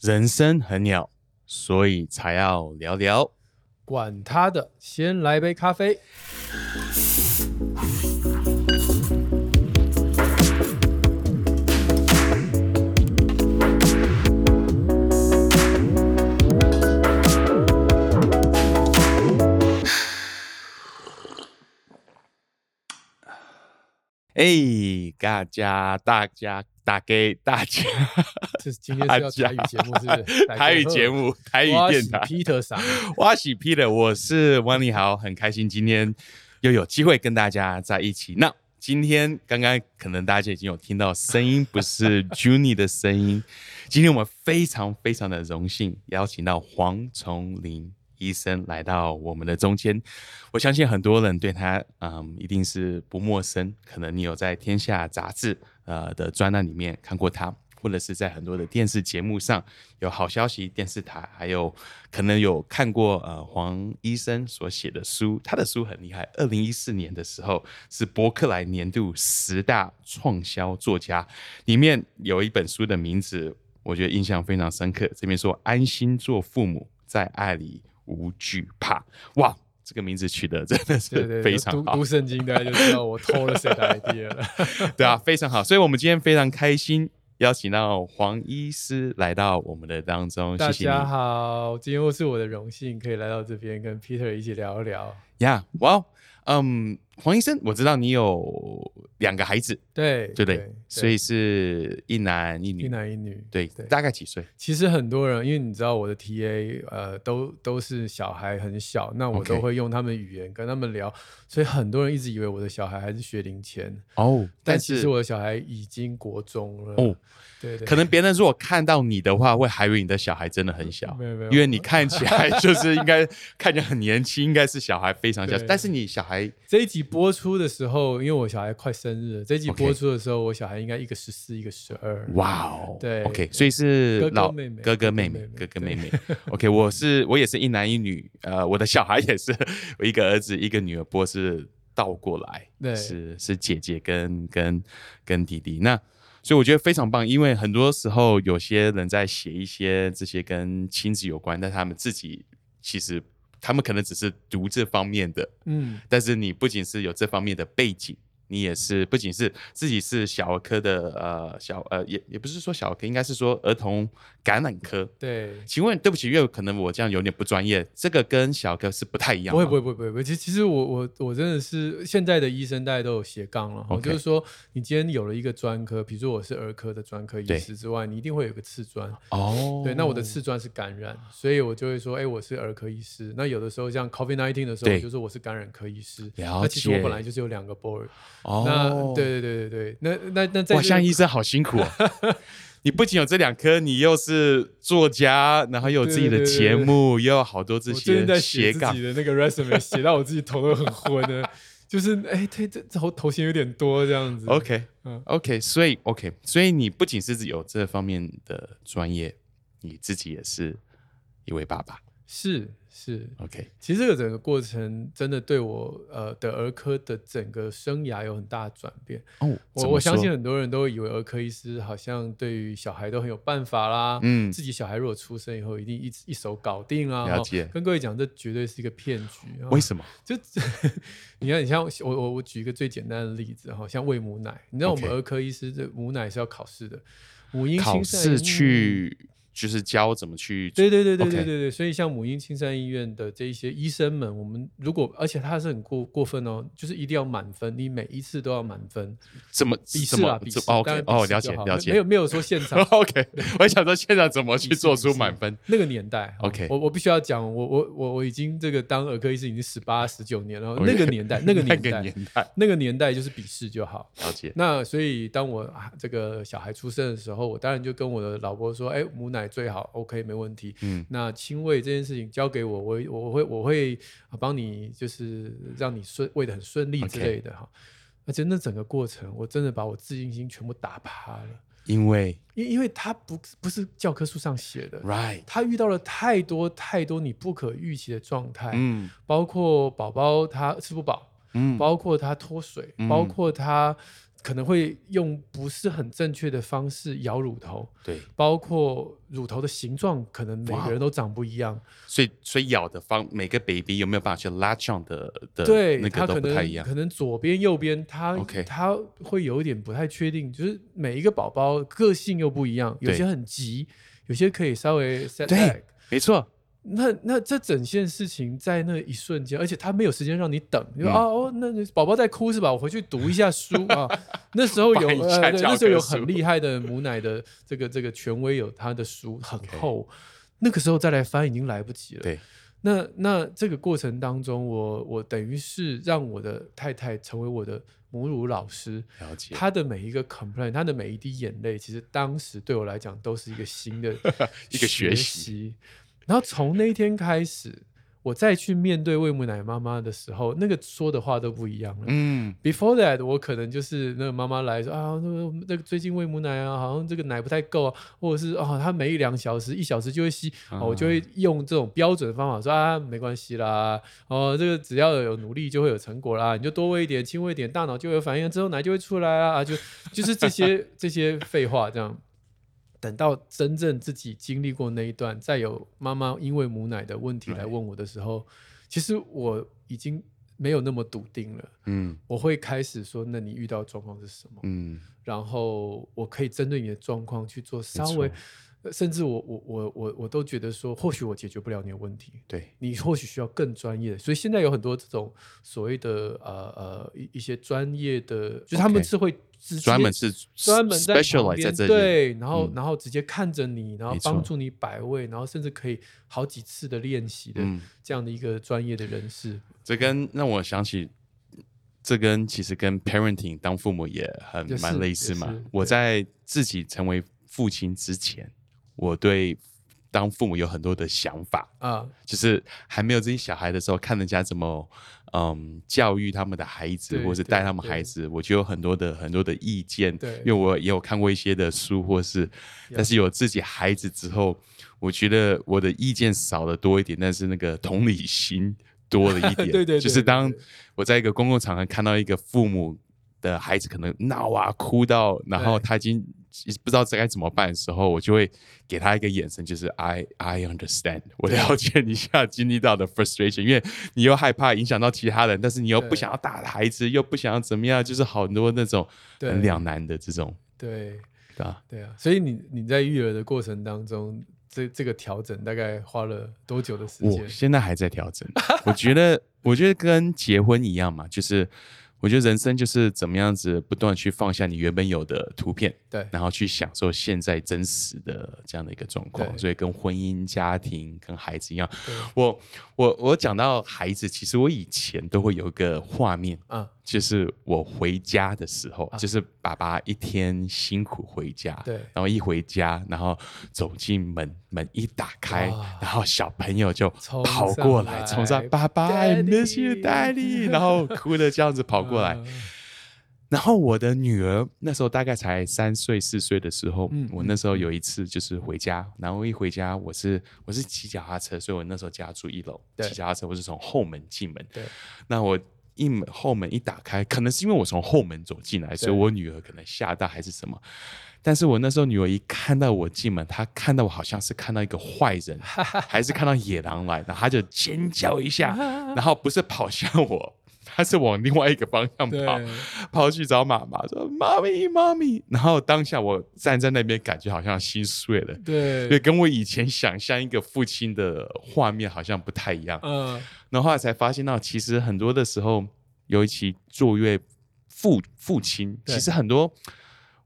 人生很鸟，所以才要聊聊。管他的，先来杯咖啡。哎，大家，大家，打给大家，这是今天是要台语节目，是不是？台语节目，台语电台。Peter 啥？我喜 Peter，我是王你豪，很开心今天又有机会跟大家在一起。那今天刚刚可能大家已经有听到声音，不是 Juni 的声音。今天我们非常非常的荣幸邀请到黄崇林。医生来到我们的中间，我相信很多人对他，嗯，一定是不陌生。可能你有在《天下》杂志呃的专栏里面看过他，或者是在很多的电视节目上有好消息电视台，还有可能有看过呃黄医生所写的书。他的书很厉害，二零一四年的时候是伯克莱年度十大畅销作家，里面有一本书的名字，我觉得印象非常深刻。这边说安心做父母，在爱里。无惧怕，哇，这个名字取得真的是非常好。读圣经大家就知道我偷了谁的 idea 了。对啊，非常好。所以，我们今天非常开心，邀请到黄医师来到我们的当中。大家好，今天又是我的荣幸，可以来到这边跟 Peter 一起聊一聊。呀，哇，嗯。黄医生，我知道你有两个孩子，对对对？所以是一男一女，一男一女，对，大概几岁？其实很多人，因为你知道我的 TA，呃，都都是小孩很小，那我都会用他们语言跟他们聊，所以很多人一直以为我的小孩还是学龄前哦，但其实我的小孩已经国中了哦，对对。可能别人如果看到你的话，会还以为你的小孩真的很小，没有没有，因为你看起来就是应该 看起来很年轻，应该是小孩非常小，但是你小孩这一集。播出的时候，因为我小孩快生日了，这集播出的时候，我小孩应该一个十四，一个十二。哇哦，对，OK，所以是哥哥妹妹，哥哥妹妹，哥哥妹妹。OK，我是我也是一男一女，呃，我的小孩也是我一个儿子一个女儿，播是倒过来，对，是是姐姐跟跟跟弟弟。那所以我觉得非常棒，因为很多时候有些人在写一些这些跟亲子有关，但他们自己其实。他们可能只是读这方面的，嗯，但是你不仅是有这方面的背景。你也是，不仅是自己是小儿科的，呃，小呃，也也不是说小儿科，应该是说儿童感染科。对，请问，对不起，因为可能我这样有点不专业，这个跟小儿科是不太一样。不会，不会，不会，不会。其实，其实我我我真的是现在的医生，大家都有斜杠了。我就是说，你今天有了一个专科，比如说我是儿科的专科医师之外，你一定会有个次专。哦。对，那我的次专是感染，所以我就会说，哎，我是儿科医师。那有的时候像 COVID nineteen 的时候，我就说我是感染科医师。那其实我本来就是有两个 board。哦，对对对对对，那那那在哇，像医生好辛苦哦！你不仅有这两科，你又是作家，然后又有自己的节目，又有好多这些写自己的那个 resume，写到我自己头都很昏的，就是哎，这这头头衔有点多这样子。OK，嗯，OK，所以 OK，所以你不仅是有这方面的专业，你自己也是一位爸爸，是。是 OK，其实这个整个过程真的对我呃的儿科的整个生涯有很大的转变哦。我我相信很多人都以为儿科医师好像对于小孩都很有办法啦，嗯，自己小孩如果出生以后一定一一手搞定啊。了解，跟各位讲，这绝对是一个骗局。为什么？就 你看，你像我我我举一个最简单的例子哈，像喂母奶，你知道我们儿科医师这母奶是要考试的，母婴考试去。就是教怎么去对对对对对对对，所以像母婴青山医院的这一些医生们，我们如果而且他是很过过分哦，就是一定要满分，你每一次都要满分。怎么笔试啊？笔试哦哦，了解了解。没有没有说现场。OK，我想说现场怎么 去做出满分？那个年代，OK，我我必须要讲，我我我我已经这个当儿科医生已经十八十九年了。那个年代，那个年代，那个年代就是笔试就好。了解。那所以当我这个小孩出生的时候，我当然就跟我的老婆说：“哎，母奶最好，OK。”没问题，嗯，那亲喂这件事情交给我，我我会我会帮你，就是让你顺喂的很顺利之类的哈。而且那整个过程，我真的把我自信心全部打趴了，因为因因为他不不是教科书上写的，right，他遇到了太多太多你不可预期的状态，嗯，包括宝宝他吃不饱，嗯，包括他脱水，包括他。可能会用不是很正确的方式咬乳头，对，包括乳头的形状，可能每个人都长不一样。所以所以咬的方每个 baby 有没有办法去 latch on 的的对，那个都可不太一样。能可能左边右边，他 OK 它会有一点不太确定，就是每一个宝宝个性又不一样，有些很急，有些可以稍微 set back。没错，那那这整件事情在那一瞬间，而且他没有时间让你等，你说、嗯啊哦，那那宝宝在哭是吧？我回去读一下书 啊。那时候有那时候有很厉害的母奶的这个这个权威有他的书很厚，那个时候再来翻已经来不及了。对，那那这个过程当中，我我等于是让我的太太成为我的母乳老师，了解。她的每一个 complaint，她的每一滴眼泪，其实当时对我来讲都是一个新的 一个学习习。然后从那一天开始，我再去面对喂母奶妈妈的时候，那个说的话都不一样了。嗯，Before that，我可能就是那个妈妈来说啊，那个那个最近喂母奶啊，好像这个奶不太够啊，或者是哦，她每一两小时、一小时就会吸，我就会用这种标准的方法说啊，没关系啦，哦，这个只要有努力就会有成果啦，你就多喂一点、轻喂一点，大脑就会有反应，之后奶就会出来啊，啊就就是这些这些废话这样。等到真正自己经历过那一段，再有妈妈因为母奶的问题来问我的时候，其实我已经没有那么笃定了。嗯我会开始说，那你遇到的状况是什么？嗯，然后我可以针对你的状况去做稍微甚至我我我我我都觉得说，或许我解决不了你的问题，对，你或许需要更专业的。所以现在有很多这种所谓的呃呃一一些专业的，就是他们是会专门是专门在旁 specialize 边在这里，对，然后、嗯。然后直接看着你，然后帮助你摆位，然后甚至可以好几次的练习的、嗯。这样的一个专业的人士。这跟让我想起，这跟其实跟 parenting 当父母也很蛮类似。嘛我在自己成为父亲之前，我对当父母有很多的想法，啊，就是还没有自己小孩的时候，看人家怎么嗯教育他们的孩子，或是带他们孩子，我就有很多的很多的意见。对因为我也有看过一些的书，或是但是有自己孩子之后，我觉得我的意见少的多一点，但是那个同理心多了一点。对对对对就是当我在一个公共场合看到一个父母的孩子可能闹啊哭到，然后他已经不知道该怎么办的时候，我就会给他一个眼神，就是 I I understand，我了解你现在经历到的 frustration，因为你又害怕影响到其他人，但是你又不想要打孩子，又不想要怎么样，就是好多那种很两难的这种，对。对啊？对啊，所以你你在育儿的过程当中，这这个调整大概花了多久的时我间？现在还在调整，我觉得，我觉得跟结婚一样嘛，就是我觉得人生就是怎么样子不断去放下你原本有的图片，对。然后去享受现在真实的这样的一个状况。所以跟婚姻、家庭、跟孩子一样，我我我讲到孩子，其实我以前都会有一个画面，啊，就是我回家的时候，就是爸爸一天辛苦回家，对。然后一回家，然后走进门，门一打开，然后小朋友就跑过来，冲上爸爸，I miss you, Daddy Daddy，然后哭的这样子跑过来。啊 然后我的女儿那时候大概才三岁四岁的时候，嗯我那时候有一次就是回家，然后一回家我是我是骑脚踏车，所以我那时候家住一楼，对。骑脚踏车我是从后门进门，对。那我一门后门一打开，可能是因为我从后门走进来，所以我女儿可能吓到还是什么。但是我那时候女儿一看到我进门，她看到我好像是看到一个坏人，还是看到野狼来，然后她就尖叫一下，然后不是跑向我，她是往另外一个方向跑，跑去找妈妈说：“妈咪，妈咪。”然后当下我站在那边，感觉好像心碎了。对对，跟我以前想象一个父亲的画面好像不太一样。嗯，然后后来才发现到，其实很多的时候，尤其作为父父亲，其实很多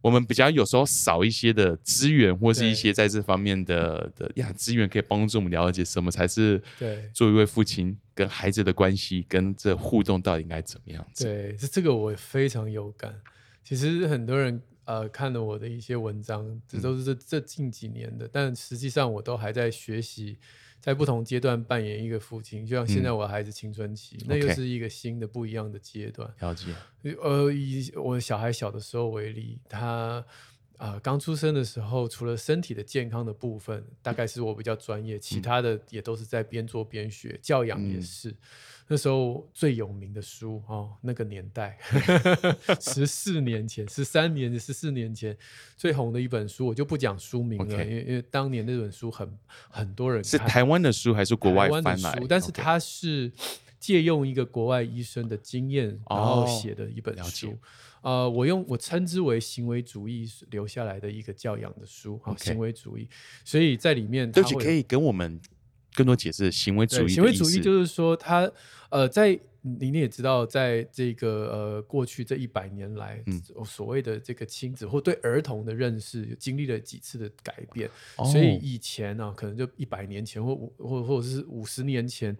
我们比较有时候少一些的资源，或是一些在这方面的的呀资源，可以帮助我们了解什么才是对作为一位父亲跟孩子的关系，跟这互动到底应该怎么样子。对，这这个我非常有感。其实很多人呃看了我的一些文章，这都是这这近几年的，但实际上我都还在学习，在不同阶段扮演一个父亲。就像现在我的孩子青春期，那又是一个新的不一样的阶段。了解，呃，以我小孩小的时候为例，他啊，刚出生的时候，除了身体的健康的部分，大概是我比较专业，其他的也都是在边做边学，教养也是。那时候最有名的书哦，那个年代，十四年前、十三年、十四年前最红的一本书，我就不讲书名了，因为因为当年那本书很很多人是台湾的书还是国外翻来？但是它是借用一个国外医生的经验，然后写的一本书。呃，我用我称之为行为主义留下来的一个教养的书啊，行为主义。所以在里面，对，可以跟我们。更多解释行为主义。行为主义就是说，他呃，在你你也知道，在这个呃过去这一百年来，所谓的这个亲子或对儿童的认识，经历了几次的改变。所以以前呢，可能就一百年前或五或或者是五十年前。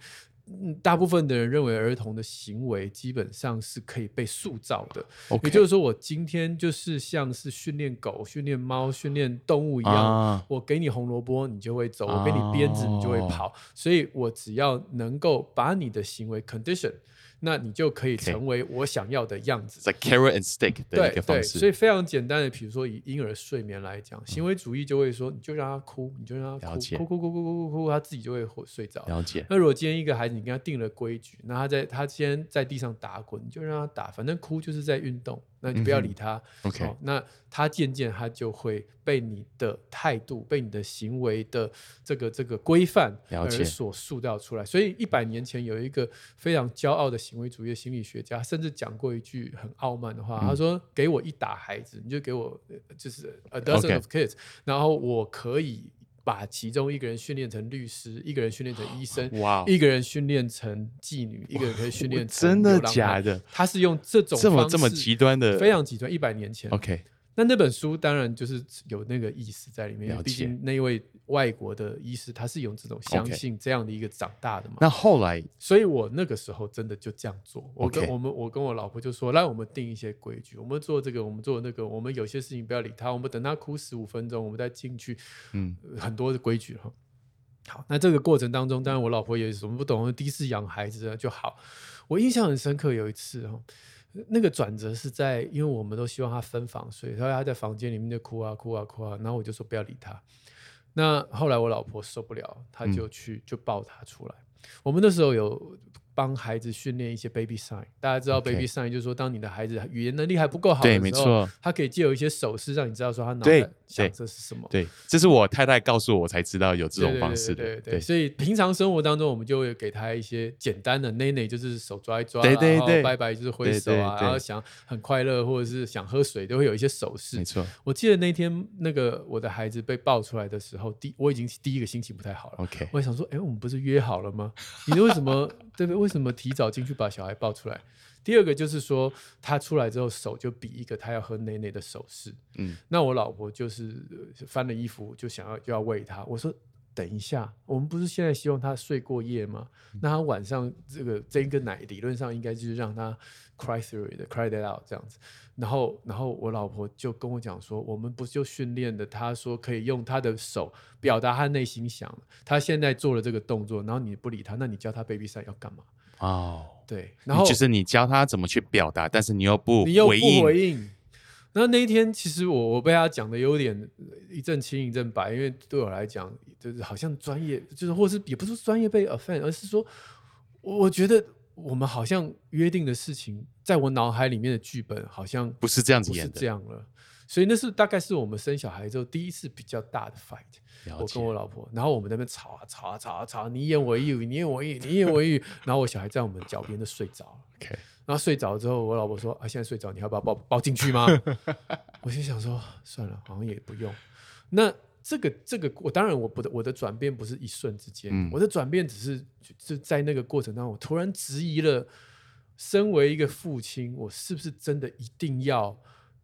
嗯，大部分的人认为儿童的行为基本上是可以被塑造的。也就是说，我今天就是像是训练狗、训练猫、训练动物一样，我给你红萝卜，你就会走；我给你鞭子，你就会跑。所以我只要能够把你的行为 condition。那你就可以成为我想要的样子。在 carrot and stick 的一个方式。所以非常简单的，比如说以婴儿睡眠来讲，行为主义就会说，你就让他哭，你就让他哭，哭哭哭哭哭哭哭，他自己就会睡着。了解。那如果今天一个孩子，你跟他定了规矩，那他在他先在地上打滚，你就让他打，反正哭就是在运动。那你不要理他，OK？那他渐渐他就会被你的态度、被你的行为的这个这个规范而所塑造出来。所以一百年前有一个非常骄傲的行为主义心理学家，甚至讲过一句很傲慢的话，他说：“给我一打孩子，你就给我就是 a dozen of kids，然后我可以。”把其中一个人训练成律师，一个人训练成医生，哇，一个人训练成妓女，一个人可以训练成真的假的？他是用这种这么这么极端的，非常极端，一百年前。OK。那那本书当然就是有那个意思在里面，毕竟那一位外国的医师他是用这种相信这样的一个长大的嘛。那后来，所以我那个时候真的就这样做。我跟我们我跟我老婆就说，来我们定一些规矩，我们做这个，我们做那个，我们有些事情不要理他，我们等他哭十五分钟，我们再进去。嗯，很多的规矩哈。好，那这个过程当中，当然我老婆也什么不懂，第一次养孩子就好。我印象很深刻，有一次哈。那个转折是在，因为我们都希望他分房睡，所以他在房间里面就哭啊哭啊哭啊，然后我就说不要理他。那后来我老婆受不了，她就去就抱他出来。我们那时候有。帮孩子训练一些 baby sign，大家知道 baby sign 就是说，当你的孩子语言能力还不够好的时候，他可以借由一些手势让你知道说他脑袋想这是什么。对，这是我太太告诉我才知道有这种方式的。对对对，所以平常生活当中，我们就会给他一些简单的 nay，就是手抓一抓，对对对，拜拜就是挥手啊，然后想很快乐或者是想喝水，都会有一些手势。没错，我记得那天那个我的孩子被抱出来的时候，第我已经第一个心情不太好了。OK，我想说，哎，我们不是约好了吗？你为什么 对不对？为什么提早进去？把小孩抱出来。第二个就是说，他出来之后手就比一个他要喝奶奶的手势。嗯，那我老婆就是翻了衣服就想要就要喂他。我说等一下，我们不是现在希望他睡过夜吗？那他晚上这个这一个奶理论上应该就是让他 cry through 的 cry it out 这样子。然后然后我老婆就跟我讲说，我们不就训练的他说可以用他的手表达他内心想。他现在做了这个动作，然后你不理他，那你教他 baby 赛要干嘛？哦，对，然后就是你教他怎么去表达，但是你又不你又不回应。那那一天，其实我我被他讲的有点一阵青一阵白，因为对我来讲，就是好像专业，就是或是也不是专业被 offend，而是说，我觉得我们好像约定的事情，在我脑海里面的剧本好像不是这样子演的，这样了。所以那是大概是我们生小孩之后第一次比较大的 fight。我跟我老婆，然后我们那边吵啊吵啊吵啊吵，你言我一语，你言我一语，你言我一语，然后我小孩在我们脚边都睡着了。OK，然后睡着之后，我老婆说：“啊，现在睡着，你要不要抱抱进去吗？” 我心想说：“算了，好像也不用。”那这个这个，我当然我不的我的转变不是一瞬之间，我的转变只是就在那个过程当中，我突然质疑了，身为一个父亲，我是不是真的一定要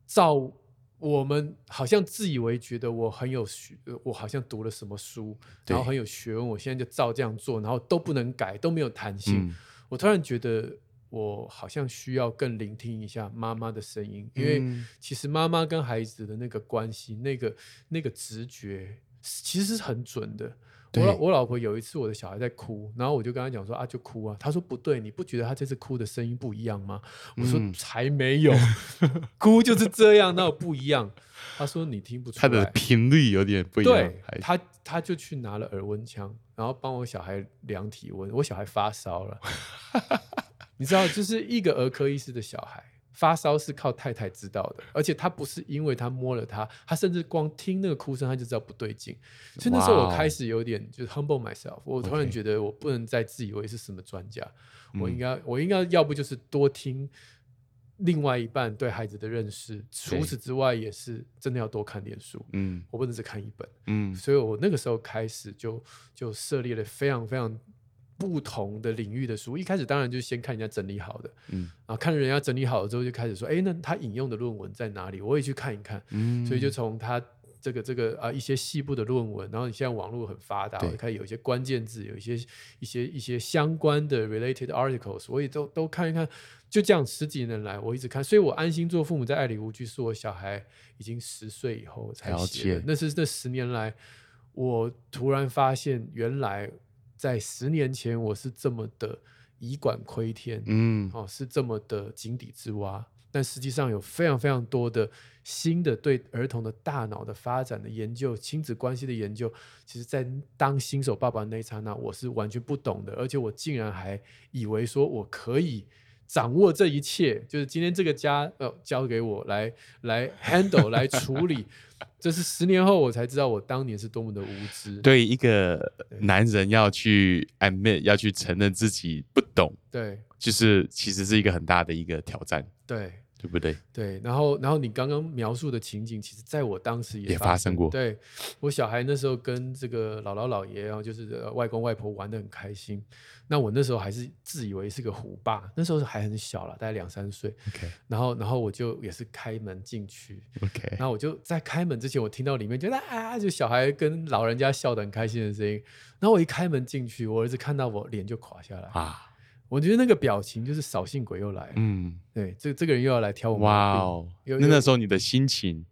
照。我们好像自以为觉得我很有学，我好像读了什么书，然后很有学问，我现在就照这样做，然后都不能改，都没有弹性。我突然觉得，我好像需要更聆听一下妈妈的声音，因为其实妈妈跟孩子的那个关系，那个那个直觉其实是很准的。我老我老婆有一次我的小孩在哭，然后我就跟他讲说啊，就哭啊。他说不对，你不觉得他这次哭的声音不一样吗？我说才没有，哭就是这样，那不一样。他说你听不出来，他的频率有点不一样。对，他他就去拿了耳温枪，然后帮我小孩量体温，我小孩发烧了。你知道，就是一个儿科医师的小孩。发烧是靠太太知道的，而且他不是因为他摸了他，他甚至光听那个哭声他就知道不对劲。所以那时候我开始有点就是 humble myself，我突然觉得我不能再自以为是什么专家，我应该我应该要不就是多听另外一半对孩子的认识，除此之外也是真的要多看点书。嗯，我不能只看一本。嗯，所以我那个时候开始就就设立了非常非常。不同的领域的书，一开始当然就先看人家整理好的，嗯，啊，看人家整理好了之后，就开始说，哎，那他引用的论文在哪里？我也去看一看，嗯，所以就从他这个这个啊一些细部的论文，然后你现在网络很发达，我开始有一些关键字，有一些一些一些相关的 related articles，我也都都看一看，就这样十几年来我一直看，所以我安心做父母，在爱里无惧，是我小孩已经十岁以后才写，那是这十年来，我突然发现原来。在十年前，我是这么的以管窥天，嗯，哦，是这么的井底之蛙。但实际上有非常非常多的新的对儿童的大脑的发展的研究、亲子关系的研究，其实，在当新手爸爸那一刹那，我是完全不懂的，而且我竟然还以为说我可以。掌握这一切，就是今天这个家呃交给我来来 handle 来处理，这是十年后我才知道我当年是多么的无知。对一个男人要去 admit 要去承认自己不懂，对，就是其实是一个很大的一个挑战。对。对不对？对，然后，然后你刚刚描述的情景，其实在我当时也发生过。对我小孩那时候跟这个姥姥姥爷啊，就是外公外婆玩的很开心。那我那时候还是自以为是个虎爸，那时候还很小了，大概两三岁。OK，然后，然后我就也是开门进去。OK，然后我就在开门之前，我听到里面觉得啊，就小孩跟老人家笑得很开心的声音。然后我一开门进去，我儿子看到我，脸就垮下来啊。我觉得那个表情就是扫兴鬼又来了。嗯，对，这这个人又要来挑我哇哦！那那时候你的心情，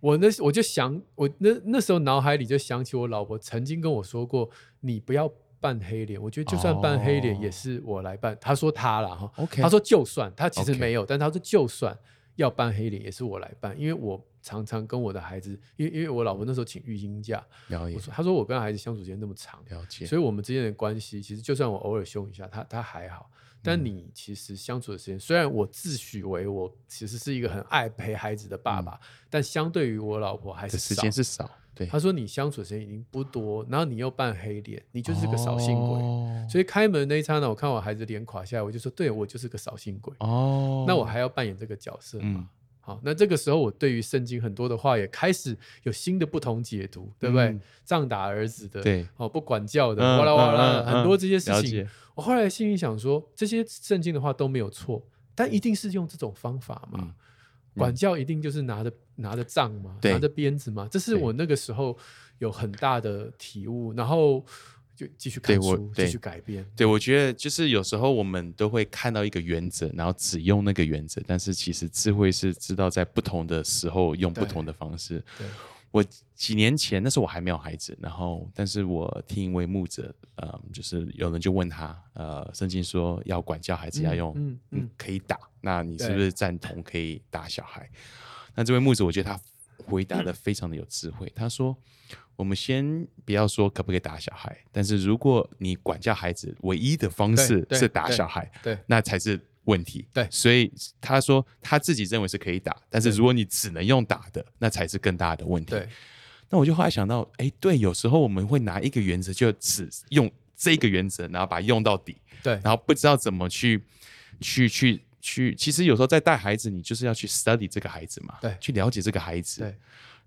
我那我就想，我那那时候脑海里就想起我老婆曾经跟我说过：“你不要扮黑脸。”我觉得就算扮黑脸也是我来扮。他说他了哈，OK，他说就算他其实没有，但他说就算要扮黑脸也是我来扮，因为我。常常跟我的孩子，因为因为我老婆那时候请育婴假，了解。他说我跟孩子相处时间那么长，了解。所以我们之间的关系，其实就算我偶尔凶一下他，他还好。但你其实相处的时间，虽然我自诩为我其实是一个很爱陪孩子的爸爸，但相对于我老婆还是时间是少。对，他说你相处的时间已经不多，然后你又扮黑脸，你就是个扫兴鬼。所以开门那一刹那，我看我孩子脸垮下来，我就说，对我就是个扫兴鬼。哦，那我还要扮演这个角色吗？好，那这个时候我对于圣经很多的话也开始有新的不同解读，对不对？仗打儿子的，对，哦，不管教的，哇啦哇啦，很多这些事情，我后来心里想说，这些圣经的话都没有错，但一定是用这种方法嘛？管教一定就是拿着拿着杖嘛？拿着鞭子嘛？这是我那个时候有很大的体悟，然后。就继续看书，继续改变。对，我觉得就是有时候我们都会看到一个原则，然后只用那个原则，但是其实智慧是知道在不同的时候用不同的方式。我几年前那时候我还没有孩子，然后但是我听一位牧者，呃，就是有人就问他，呃，圣经说要管教孩子要用，嗯嗯，可以打，那你是不是赞同可以打小孩？那这位牧者，我觉得他回答的 非常的有智慧，他说。我们先不要说可不可以打小孩，但是如果你管教孩子唯一的方式是打小孩，对，那才是问题。对，所以他说他自己认为是可以打，但是如果你只能用打的，那才是更大的问题。对，那我就后来想到，哎，对，有时候我们会拿一个原则，就只用这个原则，然后把它用到底。对，然后不知道怎么去去去去，其实有时候在带孩子，你就是要去 study 这个孩子嘛，对，去了解这个孩子。对。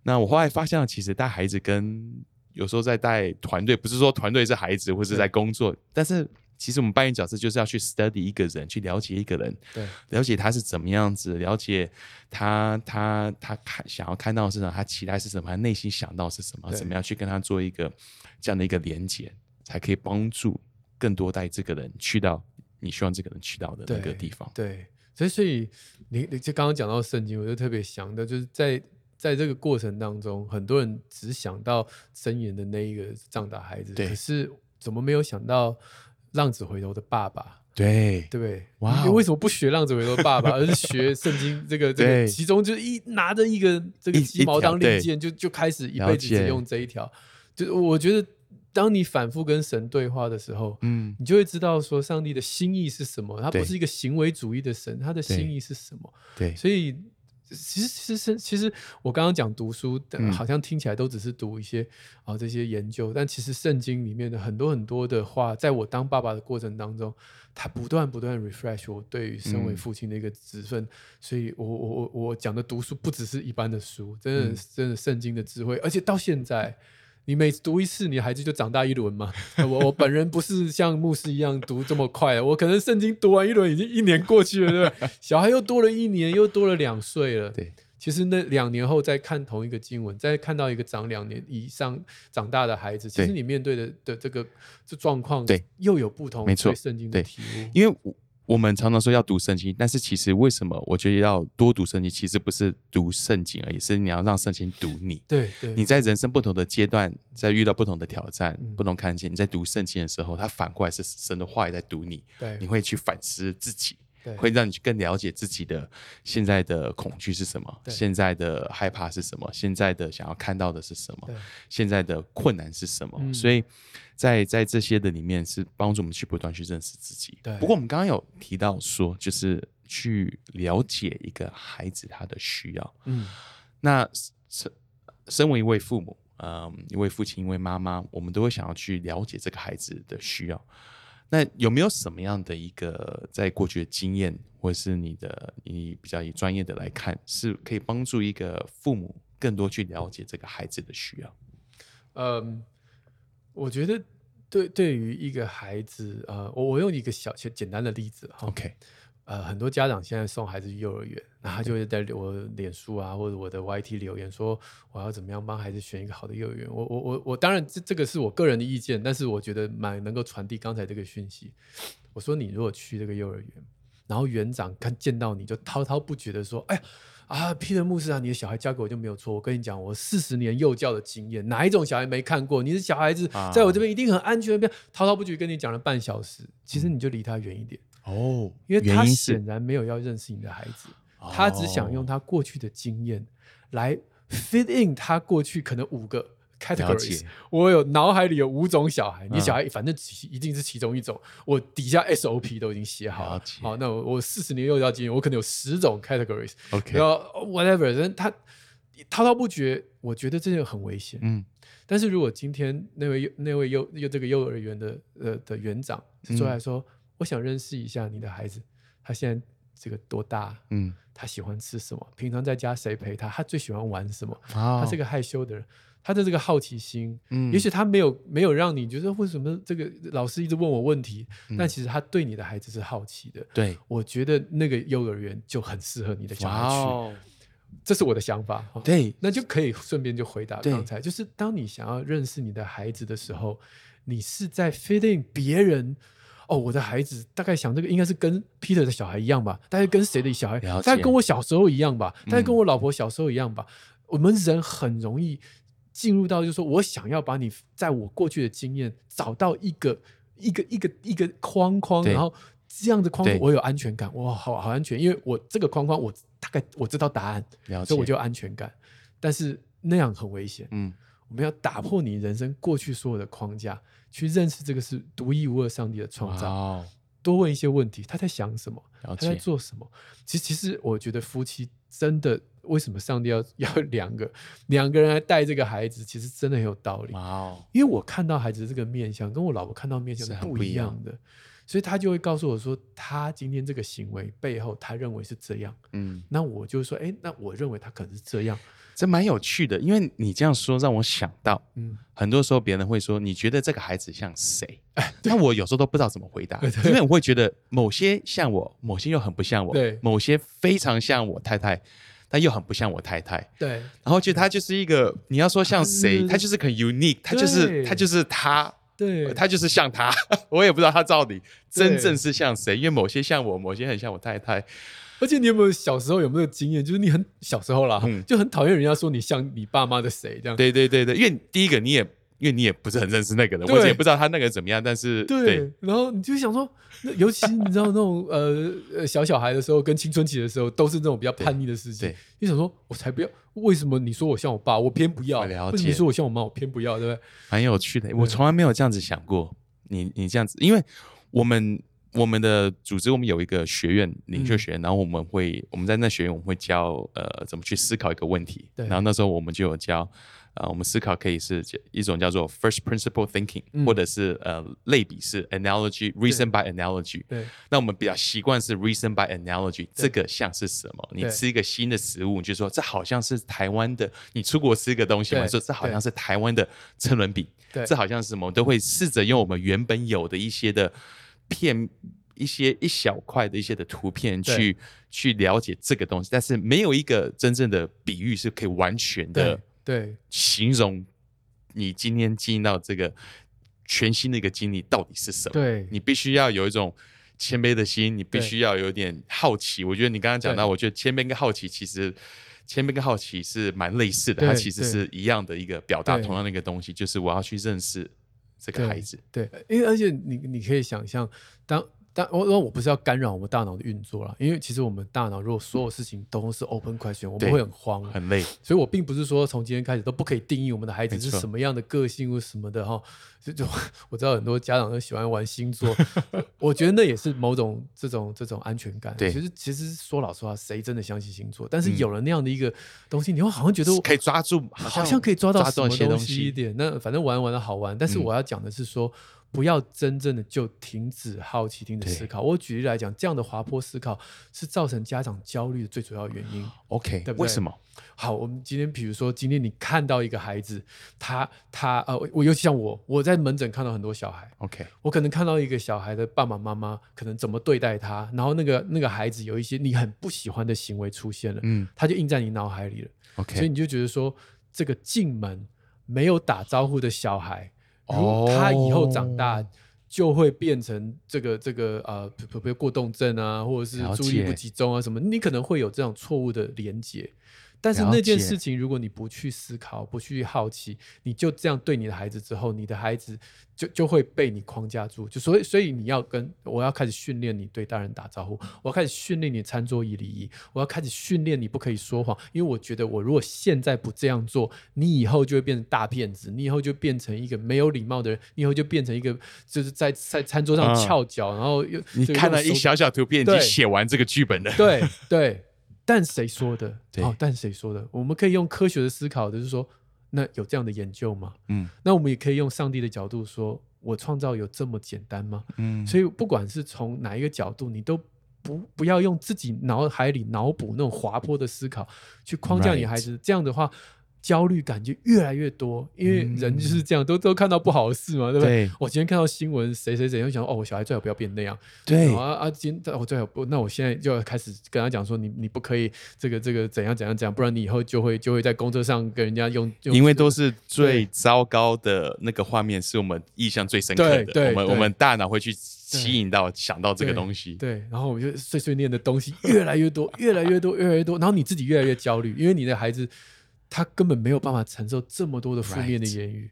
那我后来发现，其实带孩子跟有时候在带团队，不是说团队是孩子或是在工作，但是其实我们扮演角色就是要去 study 一个人，去了解一个人，对，了解他是怎么样子，了解他他他看想要看到是什么，他期待是什么，他内心想到是什么，怎么样去跟他做一个这样的一个连接，才可以帮助更多带这个人去到你希望这个人去到的那个地方。对，所以所以你你就刚刚讲到圣经，我就特别想的就是在。在这个过程当中，很多人只想到生源的那一个仗打孩子，可是怎么没有想到浪子回头的爸爸？对对不对？哇哦你为什么不学浪子回头的爸爸，而是学圣经这个 这对个？其中就是一拿着一个这个一鸡毛当令箭，就就开始一了辈子只用这一条。就我觉得，当你反复跟神对话的时候，嗯，你就会知道说上帝的心意是什么。他不是一个行为主义的神，他的心意是什么？对，所以。其实，其实，其实我刚刚讲读书，嗯。好像听起来都只是读一些啊这些研究，但其实圣经里面的很多很多的话，在我当爸爸的过程当中，他不断不断 refresh 我对于身为嗯。父亲的一个职分，所以我我我我讲的读书不只是一般的书，真的、嗯。真的圣经的智慧，而且到现在。你每读一次，你的孩子就长大一轮嘛。我我本人不是像牧师一样读这么快，我可能圣经读完一轮已经一年过去了，对不对？小孩又多了一年，又多了两岁了。对，其实那两年后再看同一个经文，再看到一个长两年以上长大的孩子，其实你面对的的这个这状况，对，又有不同没错对圣经的对体悟。因为我我们常常说要读圣经，但是其实为什么我觉得要多读圣经？其实不是读圣经而已，是你要让圣经读你。对对，你在人生不同的阶段，在遇到不同的挑战、嗯不同看见，你在读圣经的时候，它反过来是神的话也在读你，对你会去反思自己，对会让你更了解自己的现在的恐惧是什么，现在的害怕是什么，现在的想要看到的是什么，现在的困难是什么。嗯所以在在这些的里面，是帮助我们去不断去认识自己。对不过我们刚刚有提到说，就是去了解一个孩子他的需要。嗯那身身为一位父母，嗯，一位父亲，一位妈妈，我们都会想要去了解这个孩子的需要。那有没有什么样的一个在过去的经验，或者是你的你比较以专业的来看，是可以帮助一个父母更多去了解这个孩子的需要？嗯，我觉得对对于一个孩子，呃，我我用一个小简简单的例子哈 OK，呃，很多家长现在送孩子去幼儿园，那他就会在我脸书啊或者我的 YT 留言说，我要怎么样帮孩子选一个好的幼儿园。我我我我当然这这个是我个人的意见，但是我觉得蛮能够传递刚才这个讯息。我说你如果去这个幼儿园，然后园长看见到你就滔滔不绝的说，哎呀。啊，Peter 牧师啊，你的小孩交给我就没有错。我跟你讲，我四十年幼教的经验，哪一种小孩没看过？你的小孩子啊在我这边一定很安全。滔滔不绝跟你讲了半小时，其实你就离他远一点。哦，因为他显然没有要认识你的孩子，他只想用哦他过去的经验来 fit in 他过去可能五个 categories。我有脑海里有五种小孩，你嗯。小孩反正其一定是其中一种，我底下 SOP 都已经写好了。好，那我我四十年幼教经验，我可能有十种 categories，OK，然后 whatever，但他滔滔不绝，我觉得这个很危险。嗯。但是如果今天那位幼那位幼幼这个幼儿园的呃的园长是出来说，我想认识一下你的孩子，他现在这个多大？嗯，他喜欢吃什么？平常在家谁陪他？他最喜欢玩什么？他他是个害羞的人，他的这个好奇心，嗯也许他没有没有让你觉得为什么这个老师一直问我问题，嗯但其实他对你的孩子是好奇的。对，我觉得那个幼儿园就很适合你的小孩去，哦，这是我的想法。对，那就可以顺便就回答刚才，就是当你想要认识你的孩子的时候，你是在 fit in 别人。哦，我的孩子大概想这个应该是跟 Peter 的小孩一样吧，大概跟谁的小孩，大概跟我小时候一样吧，大概跟嗯。我老婆小时候一样吧。我们人很容易进入到，就是说我想要把你在我过去的经验找到一个一个一个一个框框，然后这样的框框我有安全感，哇，好好安全，因为我这个框框我大概我知道答案，所以我就有安全感。但是那样很危险，嗯。我们要打破你人生过去所有的框架，去认识这个是独一无二上帝的创造。哦，多问一些问题，他在想什么，他在，做什么？其实，其实我觉得夫妻真的为什么上帝要 要两个两个人来带这个孩子，其实真的很有道理。哇哦，因为我看到孩子的这个面相，跟我老婆看到面相是是不一样的，所以他就会告诉我说，他今天这个行为背后，他认为是这样。嗯。那我就说，哎，那我认为他可能是这样。这蛮有趣的，因为你这样说让我想到，嗯，很多时候别人会说你觉得这个孩子像谁？那我有时候都不知道怎么回答，因为我会觉得某些像我，某些又很不像我，对某些非常像我太太，但又很不像我太太。对，然后觉得他就是一个，你要说像谁，嗯他就是很 unique，他就是对他就是他，对，他就是像他，我也不知道他到底真正是像谁，因为某些像我，某些很像我太太。而且你有没有小时候有没有经验？就是你很小时候啦，就很讨厌人家说你像你爸妈的谁这样。对对对对，因为第一个你也。因为你也不是很认识那个人，我也不知道他那个怎么样，但是对，然后你就想说，那尤其你知道那种呃呃小小孩的时候，跟青春期的时候，都是那种比较叛逆的事情。你想说，我才不要，为什么你说我像我爸，我偏不要？了解。你说我像我妈，我偏不要，对不对？蛮有趣的，我从来没有这样子想过。你你这样子，因为我们我们的组织，我们有一个学院，领袖学院，然后我们会我们在那学院，我们会教呃怎么去思考一个问题。然后那时候我们就有教。啊，我们思考可以是一种叫做 first principle thinking，或者是呃类比是 analogy，reason by analogy。对。那我们比较习惯是 reason by analogy，这个像是什么？你吃一个新的食物，就说这好像是台湾的。你出国吃一个东西嘛，说这好像是台湾的车轮饼。对。这好像是什么？都会试着用我们原本有的一些的片、一些一小块的一些的图片去去了解这个东西，但是没有一个真正的比喻是可以完全的。对，形容你今天经历到这个全新的一个经历到底是什么？对，你必须要有一种谦卑的心，你必须要有点好奇。我觉得你刚刚讲到，我觉得谦卑跟好奇其实谦卑跟好奇是蛮类似的，它其实是一样的一个表达同样的一个东西，就是我要去认识这个孩子。对，因为而且你你可以想象当。但我我我不是要干扰我们大脑的运作了，因为其实我们大脑如果所有事情都是 open question，我们会很慌、很累。所以我并不是说从今天开始都不可以定义我们的孩子是什么样的个性或什么的哈。就就我知道很多家长都喜欢玩星座，我觉得那也是某种这种这种安全感。对，其实其实说老实话，谁真的相信星座？但是有了那样的一个东西，你会好像觉得可以抓住，好像可以抓到什么东西一点。那反正玩玩的好玩，但是我要讲的是说。不要真正的就停止好奇，停止思考。我举例来讲，这样的滑坡思考是造成家长焦虑的最主要原因。OK，对不对？为什么？好，我们今天比如说，今天你看到一个孩子，他他呃，我尤其像我，我在门诊看到很多小孩。OK，我可能看到一个小孩的爸爸妈妈可能怎么对待他，然后那个那个孩子有一些你很不喜欢的行为出现了，嗯，他就印在你脑海里了。OK，所以你就觉得说，这个进门没有打招呼的小孩。如他以后长大就会变成这个这个呃，比如过动症啊，或者是注意力不集中啊什么，你可能会有这种错误的连接。但是那件事情，如果你不去思考，不去好奇，你就这样对你的孩子之后，你的孩子就就会被你框架住。就所以，所以你要跟我要开始训练你对大人打招呼，我要开始训练你餐桌仪礼仪，我要开始训练你不可以说谎，因为我觉得我如果现在不这样做，你以后就会变成大骗子，你以后就变成一个没有礼貌的人，你以后就变成一个就是在在餐桌上翘脚，然后又你看了一小小图片就写完这个剧本的，对对。但谁说的？哦，但谁说的？我们可以用科学的思考，就是说，那有这样的研究吗？嗯，那我们也可以用上帝的角度说，我创造有这么简单吗？嗯，所以不管是从哪一个角度，你都不不要用自己脑海里脑补那种滑坡的思考去框架你孩子，这样的话。焦虑感就越来越多，因为人就是这样，都都看到不好的事嘛，对不对？我今天看到新闻，谁谁谁，又想哦，我小孩最好不要变那样。对啊啊，今天我最好不，那我现在就要开始跟他讲说，你你不可以这个这个怎样怎样怎样，不然你以后就会就会在公车上跟人家用，因为都是最糟糕的那个画面，是我们印象最深刻的。我们我们大脑会去吸引到想到这个东西。对，然后我就碎碎念的东西越来越多，越来越多，越来越多，然后你自己越来越焦虑，因为你的孩子。他根本没有办法承受这么多的负面的言语，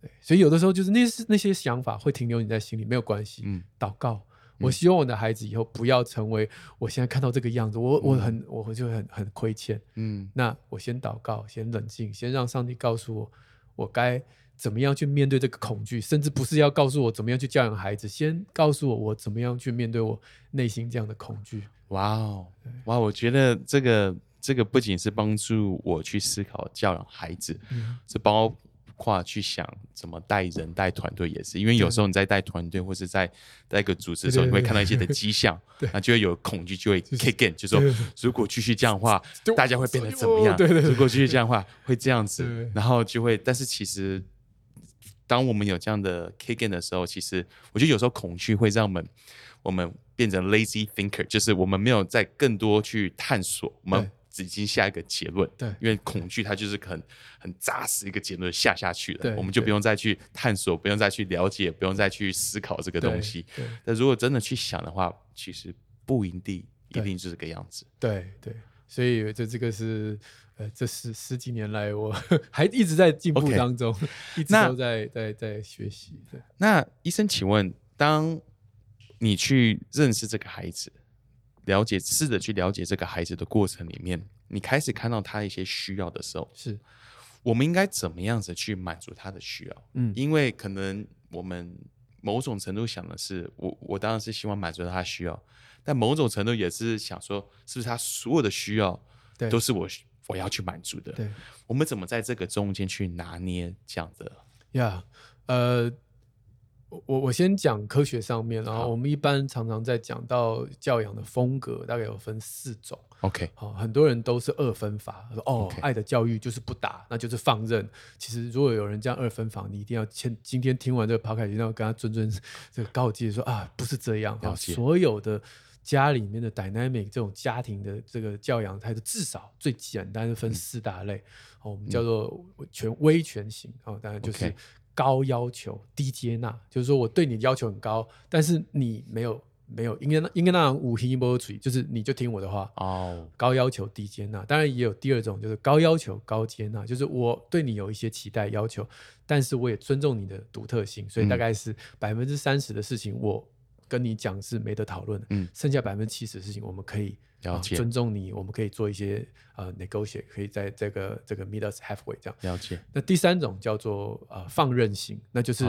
对，所以有的时候就是那些那些想法会停留你在心里，没有关系。嗯，祷告，我希望我的孩子以后不要成为我现在看到这个样子，我我很我就很很亏欠。嗯，那我先祷告，先冷静，先让上帝告诉我，我该怎么样去面对这个恐惧，甚至不是要告诉我怎么样去教养孩子，先告诉我我怎么样去面对我内心这样的恐惧。哇哦，哇，我觉得这个。这个不仅是帮助我去思考教养孩子，这包括去想怎么带人、带团队也是。因为有时候你在带团队或是在带一个组织的时候，你会看到一些的 迹象，那就会有恐惧，就会 kick in，就说如果继续这样的话，大家会变得怎么样？如果继续这样的话，会这样子，然后就会。但是其实，当我们有这样的 kick in 的时候，其实我觉得有时候恐惧会让我们我们变成 lazy thinker，就是我们没有在更多去探索我们。已经下一个结论，对，因为恐惧它就是很很扎实一个结论下下去了，我们就不用再去探索，不用再去了解，不用再去思考这个东西。但如果真的去想的话，其实不一定一定是这个样子。对对，所以这这个是呃，这十十几年来，我 还一直在进步当中，一直都在在在学习。对。那医生，请问，当你去认识这个孩子，了解试着去了解这个孩子的过程里面，你开始看到他一些需要的时候，是我们应该怎么样子去满足他的需要？嗯，因为可能我们。某种程度想的是，我我当然是希望满足他需要，但某种程度也是想说，是不是他所有的需要都是我我要去满足的？对，我们怎么在这个中间去拿捏这样的？呀，呃。我我先讲科学上面，然后我们一般常常在讲到教养的风格，大概有分四种。OK，好，很多人都是二分法，说哦，爱的教育就是不打，那就是放任。其实如果有人这样二分法，你一定要先今天听完这个 p o d 一定要跟他谆谆这个告诫说啊，不是这样啊。所有的家里面的 dynamic 这种家庭的这个教养态度，至少最简单的分四大类。哦，我们叫做权威权型。哦，当然就是。高要求低接纳，就是说我对你要求很高，但是你没有没有应该应该那样五听不取，就是你就听我的话哦。高要求低接纳，当然也有第二种，就是高要求高接纳，就是我对你有一些期待要求，但是我也尊重你的独特性，所以大概是百分之三十的事情我跟你讲是没得讨论的，嗯，剩下百分之七十的事情我们可以。了解，尊重你，我们可以做一些呃 negotiate，可以在这个这个 meet us halfway 这样。了解。那第三种叫做呃放任型，那就是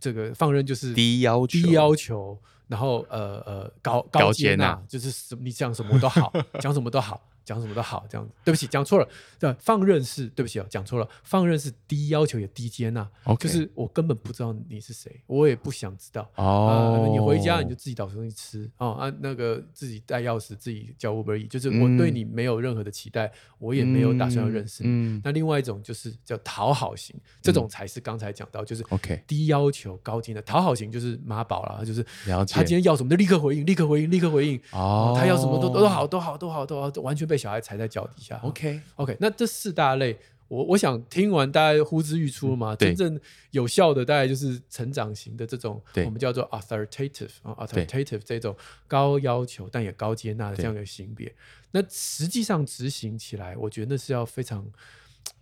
这个放任就是低要求，低要求，然后呃呃高高接纳，就是什你讲什么都好，讲什么都好。讲什么都好，这样子。对不起，讲错了。对，放任是对不起哦，讲错了。放任是低要求也低接纳，就是我根本不知道你是谁，我也不想知道。哦，你回家你就自己找东西吃哦，啊，那个自己带钥匙，自己交 Uber，就是我对你没有任何的期待，我也没有打算要认识你。那另外一种就是叫讨好型，这种才是刚才讲到，就是 OK 低要求高接纳。讨好型就是妈宝了，就是了解他今天要什么就立刻回应，立刻回应，立刻回应。哦，他要什么都都好，都好，都好，都好，完全被。小孩踩在脚底下。OK，OK，那这四大类，我我想听完大家呼之欲出了嘛？真正有效的大概就是成长型的这种，我们叫做 authoritative 啊，authoritative 这种高要求但也高接纳的这样的性别。那实际上执行起来，我觉得那是要非常。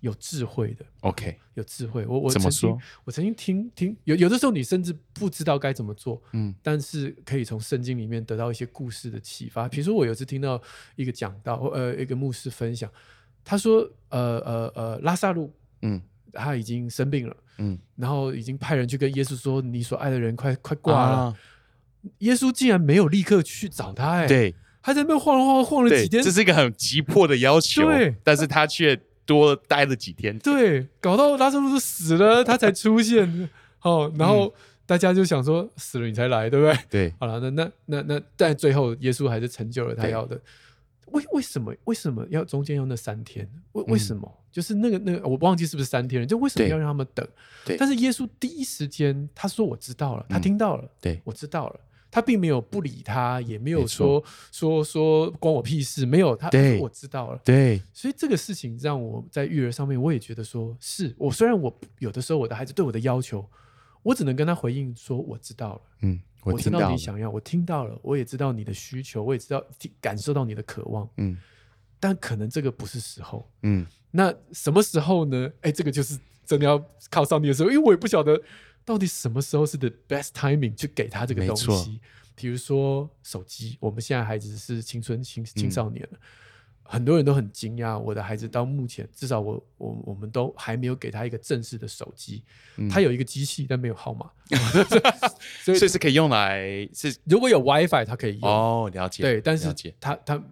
有智慧的，OK，有智慧。我我怎么说？我曾经听听有有的时候你甚至不知道该怎么做，嗯，但是可以从圣经里面得到一些故事的启发。比如说我有次听到一个讲道，呃，一个牧师分享，他说，呃呃呃，拉萨路，嗯，他已经生病了，嗯，然后已经派人去跟耶稣说，你所爱的人快快挂了，耶稣竟然没有立刻去找他，哎，对，他在那边晃晃晃了几天，这是一个很急迫的要求，对，但是他却。多待了几天，对，搞到拉萨路是死了，他才出现，哦，然后大家就想说死了你才来，对不对？对，好了，那那那那，但最后耶稣还是成就了他要的。为为什么为什么要中间要那三天？为为什么？就是那个那个，我忘记是不是三天了？就为什么要让他们等？对，但是耶稣第一时间他说我知道了，他听到了，对我知道了。他并没有不理他，也没有说说说关我屁事，没有他，我知道了。对，所以这个事情让我在育儿上面，我也觉得说是我虽然我有的时候我的孩子对我的要求，我只能跟他回应说我知道了，嗯，我知道你想要，我听到了，我也知道你的需求，我也知道感受到你的渴望，嗯，但可能这个不是时候，嗯，那什么时候呢？哎，这个就是真的要靠上帝的时候，因为我也不晓得。到底什么时候是 the best timing 去给他这个东西？比如说手机，我们现在孩子是青春青青少年了，很多人都很惊讶，我的孩子到目前至少我我我们都还没有给他一个正式的手机，他有一个机器但没有号码，所以是可以用来是如果有 WiFi 他可以用哦，了解对，但是他他。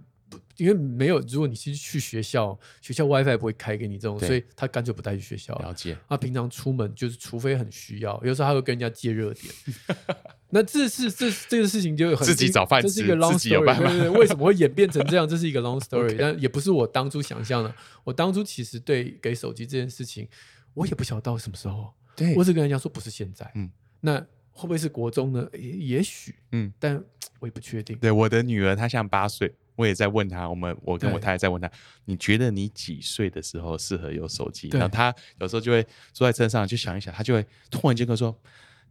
因为没有，如果你是去学校，学校 WiFi 不会开给你这种，所以他干脆不带去学校。了解。他平常出门就是，除非很需要，有时候他会跟人家借热点。那这是这这个事情就很自己找饭吃，这是一个 long story。对对对，为什么会演变成这样？这是一个 long story，但也不是我当初想象的。我当初其实对给手机这件事情，我也不晓得到什么时候。对，我只跟人家说不是现在。嗯。那会不会是国中呢？也也许。嗯。但我也不确定。对，我的女儿她像八岁。我也在问他，我们我跟我太太在问他，你觉得你几岁的时候适合有手机？然后他有时候就会坐在车上就想一想，他就会突然间跟说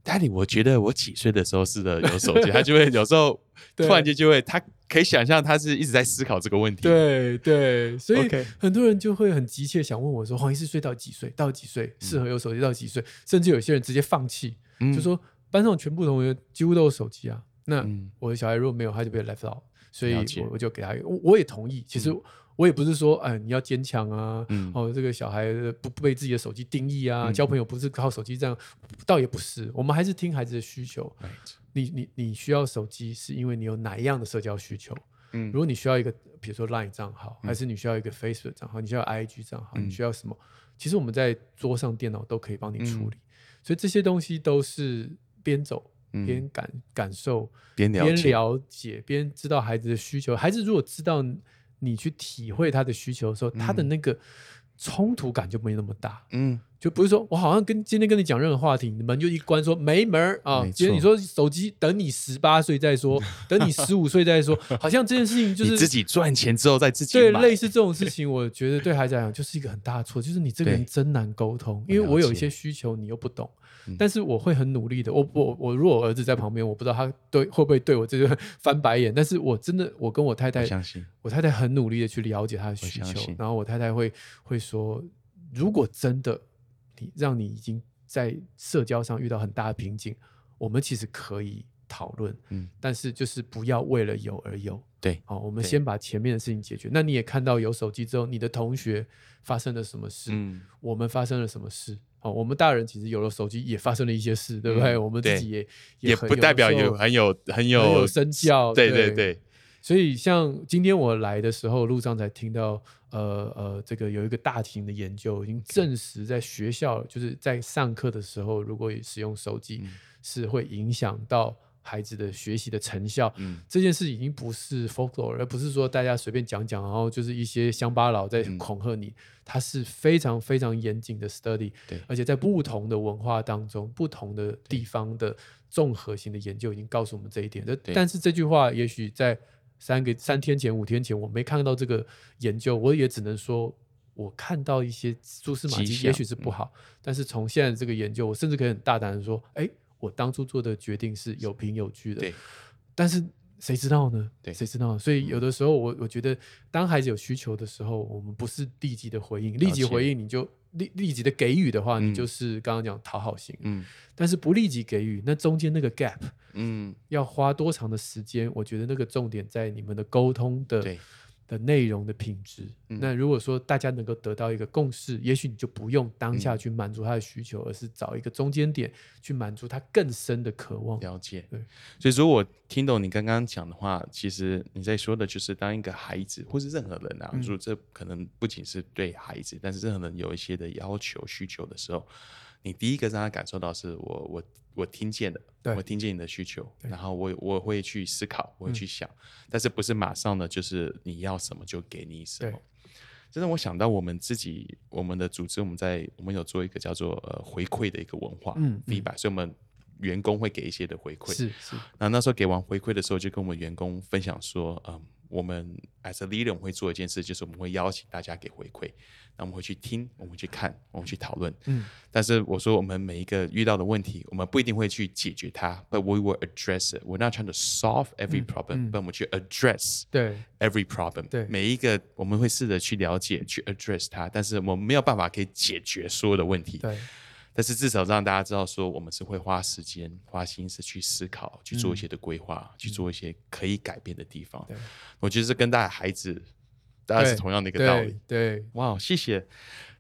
：“，Daddy，我觉得我几岁的时候是的有手机，他就会有时候 突然间就会，他可以想象他是一直在思考这个问题。对对，所以很多人就会很急切想问我说：“黄医师睡到几岁？到几岁适合有手机？到几岁？”甚至有些人直接放弃，嗯就说班上全部同学几乎都有手机啊，那嗯我的小孩如果没有，他就被 left out，所以我我就给他，我我也同意。其实我也不是说，哎，你要坚强啊，嗯。哦，这个小孩不不被自己的手机定义啊，嗯。交朋友不是靠手机这样，倒也不是，我们还是听孩子的需求。你你你需要手机，是因为你有哪一样的社交需求？嗯。如果你需要一个，比如说 Line 账号，还是你需要一个 Facebook 账号，你需要 IG 账号，嗯。你需要什么？其实我们在桌上电脑都可以帮你嗯。处理，所以这些东西都是边走嗯边感感受，边了解，边了解边知道孩子的需求。孩子如果知道你去体会他的需求的时候，他的那个冲突感就没那么大。嗯，就不是说我好像跟今天跟你讲任何话题，你门就一关说没门儿啊没。今天你说手机等你十八岁再说，等你十五岁再说，好像这件事情就是自己赚钱之后再自己对类似这种事情，我觉得对孩子来讲就是一个很大的错，就是你这个人真难沟通，因为我有一些需求你又不懂嗯，但是我会很努力的。我我我如果我儿子在旁边，我不知道他对会不会对我这个翻白眼，但是我真的我跟我太太我相信，我太太很努力的去了解他的需求然后我太太会会说，如果真的你让你已经在社交上遇到很大的瓶颈，我们其实可以讨论，嗯但是就是不要为了有而有。对，好，我们先把前面的事情解决。那你也看到有手机之后，你的同学发生了什么事？嗯，我们发生了什么事？好，我们大人其实有了手机也发生了一些事，对不对？嗯我们自己也也很不代表有很有很很有有身教，对对对对，所以像今天我来的时候，路上才听到，呃呃，这个有一个大型的研究已经证实，在学校就是在上课的时候，如果使用手机，嗯。是会影响到孩子的学习的成效。嗯这件事已经不是 folklore，而不是说大家随便讲讲，然后就是一些乡巴佬在嗯恐吓你。它是非常非常严谨的 study，对而且在不同的文化当中，不同的地方的综合性的研究已经告诉我们这一点。这但是这句话也许在三个三天前、五天前我没看到这个研究，我也只能说。我看到一些蛛丝马迹，也许是不好，但是从现在这个研究，我甚至可以很大胆的说，哎，我当初做的决定是有凭有据的。对，但是谁知道呢？对谁知道？所以有的时候我我觉得，当孩子有需求的时候，我们不是立即的回应，立即回应你就立立即的给予的话，嗯你就是刚刚讲讨好型。嗯但是不立即给予，那中间那个 gap 嗯，要花多长的时间？我觉得那个重点在你们的沟通的对，的内容的品质。嗯那如果说大家能够得到一个共识，也许你就不用当嗯下去满足他的需求，而是找一个中间点去满足他更深的渴望。了解对。所以说我听懂你刚刚讲的话，其实你在说的就是，当一个孩子或是任何人啊，嗯如果这可能不仅是对孩子，但是任何人有一些的要求需求的时候，你第一个让他感受到是我我我听见了，对我听见你的需求，然后我我会去思考，我会去想，但是不是马上的就是你要什么就给你什么对。这让我想到我们自己，我们的组织，我们在我们有做一个叫做呃回馈的一个文化，嗯嗯 feedback，所以我们员工会给一些的回馈。是是，那那时候给完回馈的时候，就跟我们员工分享说，嗯，我们 as a leader 我们会做一件事，就是我们会邀请大家给回馈，那我们会去听，我们会去看，我们去讨论。嗯，但是我说，我们每一个遇到的问题，我们不一定会去解决它，but we will address it. We're not trying to solve every 嗯 problem，、嗯 but 我们去 address 对 every problem。对每一个我们会试着去了解，去 address 它，但是我们没有办法可以解决所有的问题。对。但是至少让大家知道，说我们是会花时间、花心思去思考、去做一些的规划、去做一些可以改变的地方。对我觉得这跟大家孩子，大家是同样的一个道理对。对，哇，谢谢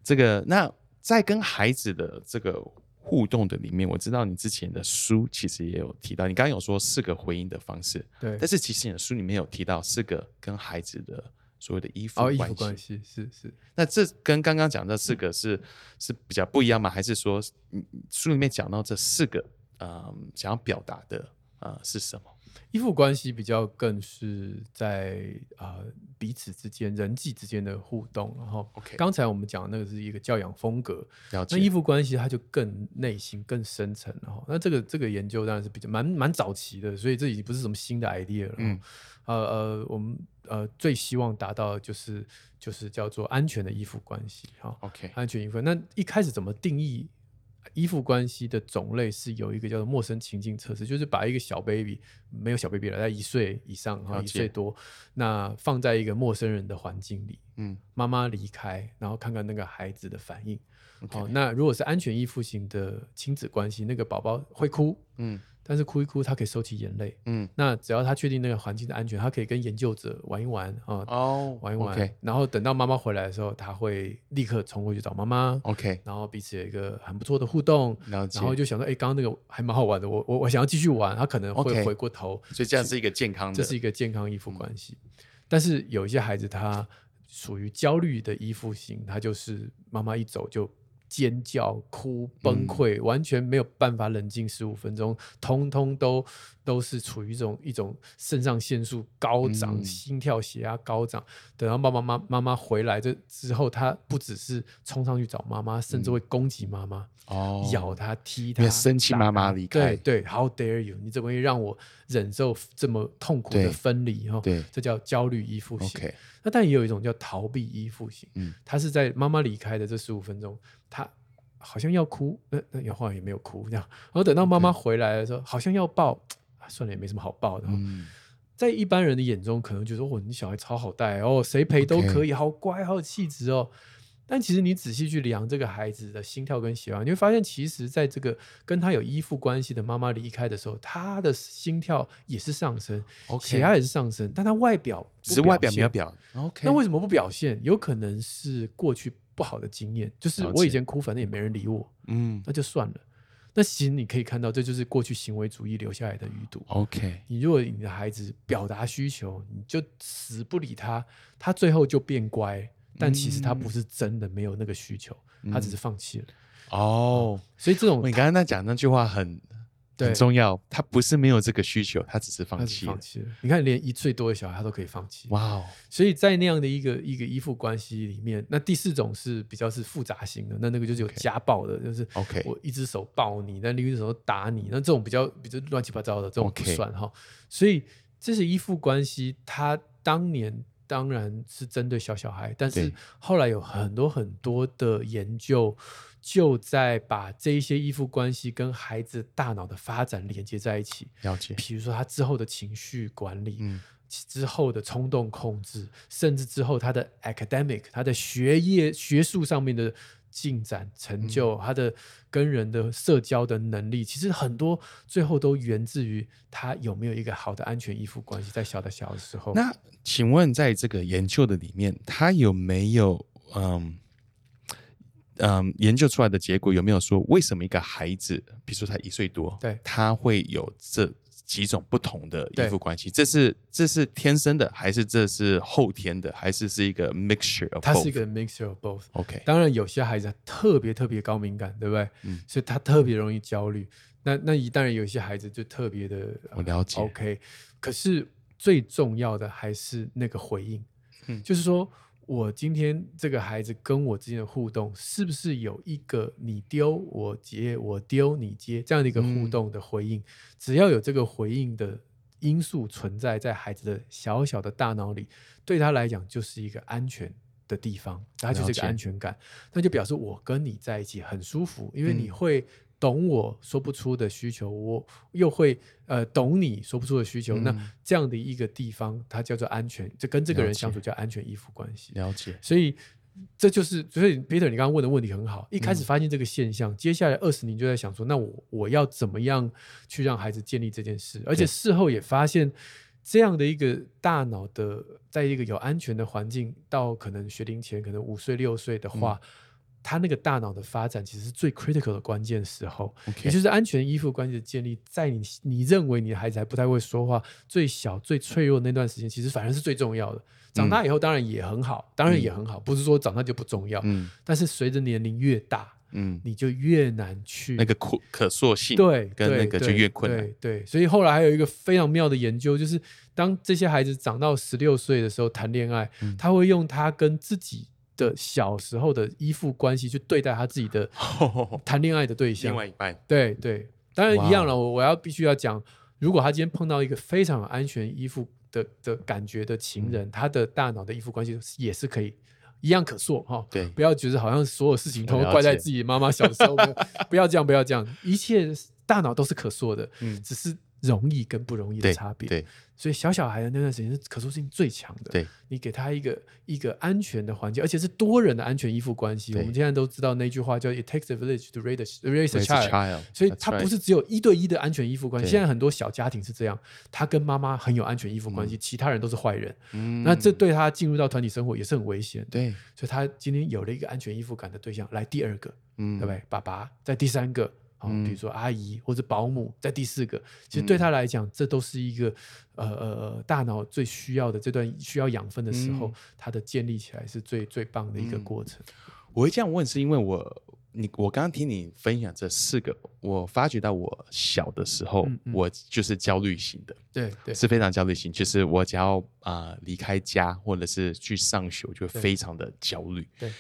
这个。那在跟孩子的这个互动的里面，我知道你之前的书其实也有提到，你刚刚有说四个回应的方式，对但是其实你的书里面有提到四个跟孩子的所谓的依附关系。附关系是是，那这跟刚刚讲的四个是是比较不一样吗？还是说，嗯书里面讲到这四个，嗯，想要表达的呃是什么？依附关系比较更是在啊、呃彼此之间人际之间的互动，然后 OK 刚才我们讲的那个是一个教养风格，那依附关系它就更内心、更深层然后。那这个这个研究当然是比较蛮蛮早期的，所以这已经不是什么新的 idea 了。嗯，呃呃，我们呃最希望达到就是就是叫做安全的依附关系哈。OK，安全依附。那一开始怎么定义依附关系的种类是有一个叫做陌生情境测试，就是把一个小 baby 没有小 baby 了，在一岁以上哈，一岁多，那放在一个陌生人的环境里，嗯，妈妈离开，然后看看那个孩子的反应。好，那如果是安全依附型的亲子关系，那个宝宝会哭，嗯。但是哭一哭，他可以收起眼泪。嗯，那只要他确定那个环境的安全，他可以跟研究者玩一玩啊，哦，玩一玩。然后等到妈妈回来的时候，他会立刻冲过去找妈妈。OK，然后彼此有一个很不错的互动。然后就想说，哎，刚刚那个还蛮好玩的，我我我想要继续玩。他可能会回过头，所以这样是一个健康的，这是一个健康依附关系。但是有一些孩子，他属于焦虑的依附型，他就是妈妈一走就。尖叫、哭、崩溃，完全没有办法冷静十五分钟，通通都都是处于一种一种肾上腺素高涨、心跳、血压高涨。等到爸爸妈妈妈回来这之后，他不只是冲上去找妈妈，甚至会攻击妈妈，哦，咬他、踢他，生气妈妈离开。对对，How dare you？你怎么会让我忍受这么痛苦的分离？哈，对，这叫焦虑依附型。那但也有一种叫逃避依附型，嗯，他是在妈妈离开的这十五分钟。他好像要哭，那那有话也没有哭，这样。然后等到妈妈回来的时候，好像要抱，算了，也没什么好抱的。在一般人的眼中，可能觉得哦，你小孩超好带哦，谁陪都可以，好乖，好有气质哦。但其实你仔细去量这个孩子的心跳跟血压，你会发现，其实在这个跟他有依附关系的妈妈离开的时候，他的心跳也是上升，血压也是上升，但他外表只是外表没有表。OK，那为什么不表现？有可能是过去。不好的经验就是我以前哭，反正也没人理我，嗯，那就算了。那其实你可以看到，这就是过去行为主义留下来的余毒。OK，你如果你的孩子表达需求，你就死不理他，他最后就变乖，但其实他不是真的没有那个需求，他只是放弃了。哦，所以这种你刚刚那讲那句话很。很重要，他不是没有这个需求，他只是放弃。放弃了。你看，连一岁多的小孩他都可以放弃。哇哦！所以在那样的一个一个依附关系里面，那第四种是比较是复杂型的，那那个就是有家暴的，就是 OK，我一只手抱你，那另一只手打你，那这种比较比较乱七八糟的这种不算哈。所以这是依附关系，他当年当然是针对小小孩，但是后来有很多很多的研究。就在把这一些依附关系跟孩子大脑的发展连接在一起，了解。比如说他之后的情绪管理，嗯，之后的冲动控制，甚至之后他的 academic，他的学业学术上面的进展成就，他的跟人的社交的能力，其实很多最后都源自于他有没有一个好的安全依附关系，在小的小的时候。那请问，在这个研究的里面，他有没有嗯？嗯，研究出来的结果有没有说为什么一个孩子，比如说他一岁多，对，他会有这几种不同的依附关系？这是这是天生的，还是这是后天的，还是是一个 mixture？它是一个 mixture of both。OK，当然有些孩子特别特别高敏感，对不对？嗯，所以他特别容易焦虑。那那一当然有些孩子就特别的，我了解。OK，可是最重要的还是那个回应，嗯，就是说。我今天这个孩子跟我之间的互动，是不是有一个你丢我接，我丢你接这样的一个互动的回应？只要有这个回应的因素存在在孩子的小小的大脑里，对他来讲就是一个安全的地方，他就是一个安全感，那就表示我跟你在一起很舒服，因为你会。懂我说不出的需求，我又会呃懂你说不出的需求，那这样的一个地方，它叫做安全，就跟这个人相处叫安全依附关系。了解，所以这就是所以 Peter，你刚刚问的问题很好。一开始发现这个现象，接下来二十年就在想说，那我我要怎么样去让孩子建立这件事？而且事后也发现，这样的一个大脑的，在一个有安全的环境，到可能学龄前，可能五岁六岁的话。他那个大脑的发展其实是最 critical 的关键时候，也就是安全依附关系的建立，在你你认为你的孩子还不太会说话、最小、最脆弱那段时间，其实反而是最重要的。长大以后当然也很好，当然也很好，不是说长大就不重要。嗯，但是随着年龄越大，嗯，你就越难去那个可可塑性，对，跟那个就越困难。对，所以后来还有一个非常妙的研究，就是当这些孩子长到十六岁的时候谈恋爱，他会用他跟自己。的小时候的依附关系去对待他自己的 谈恋爱的对象，另外一半，对对，当然一样了。我我要必须要讲，如果他今天碰到一个非常安全依附的的感觉的情人，他的大脑的依附关系也是可以一样可塑哈。对，不要觉得好像所有事情都怪在自己妈妈小时候，不要这样，不要这样，一切大脑都是可塑的，嗯。只是容易跟不容易的差别。对所以小小孩的那段时间是可塑性最强的。对，你给他一个一个安全的环境，而且是多人的安全依附关系。我们现在都知道那句话叫 “It takes a village to raise a raise a child”，child，所以它不是只有一对一的安全依附关系。现在很多小家庭是这样，他跟妈妈很有安全依附关系，其他人都是坏人。嗯那这对他进入到团体生活也是很危险的。对，所以他今天有了一个安全依附感的对象，来第二个，嗯对不对？爸爸在第三个，比如说阿姨或者保姆在第四个，其实对他来讲，这都是一个呃呃呃大脑最需要的这段需要养分的时候，嗯。它的建立起来是最最棒的一个过程。我会这样问，是因为我你我刚刚听你分享这四个，我发觉到我小的时候，嗯嗯。我就是焦虑型的，对对。是非常焦虑型，就是我只要啊、呃离开家或者是去上学，我就会非常的焦虑。对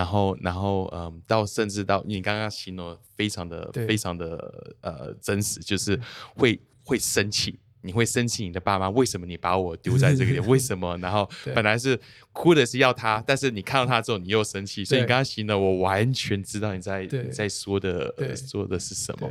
然后，然后，嗯，到甚至到你刚刚形容非常的、非常的呃真实，就是会会生气，你会生气你的爸妈为什么你把我丢在这个点？为什么？然后本来是哭的是要他，但是你看到他之后你又生气，所以你对刚刚形容我完全知道你在你在说的、呃、对说的是什么。